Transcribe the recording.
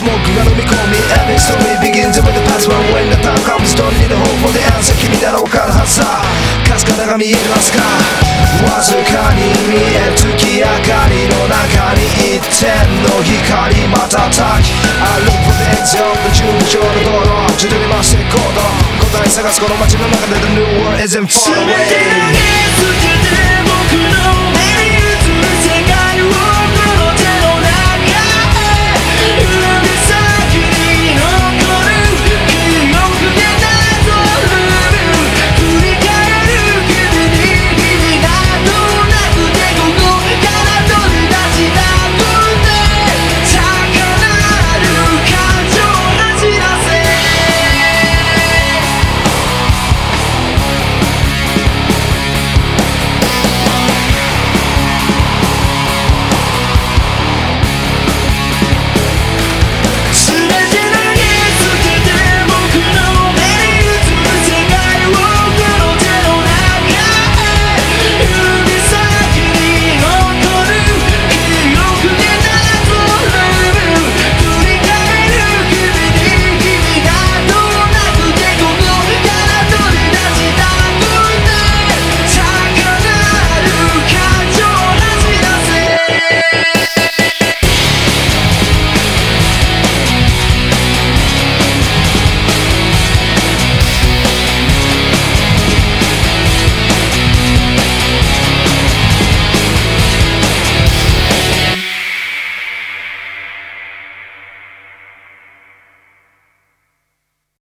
りスモークが飲み込み Every story begins with the past one When the time comes don't need a hope for the answer 君ならわかるはずさかすかだが見えるはずかわずかに見え月明かりの中に一点の光瞬き I look for the exit of the 順調の道路自動に回していこうと答え探すこの街の中で The new world isn't far away 捨てて僕の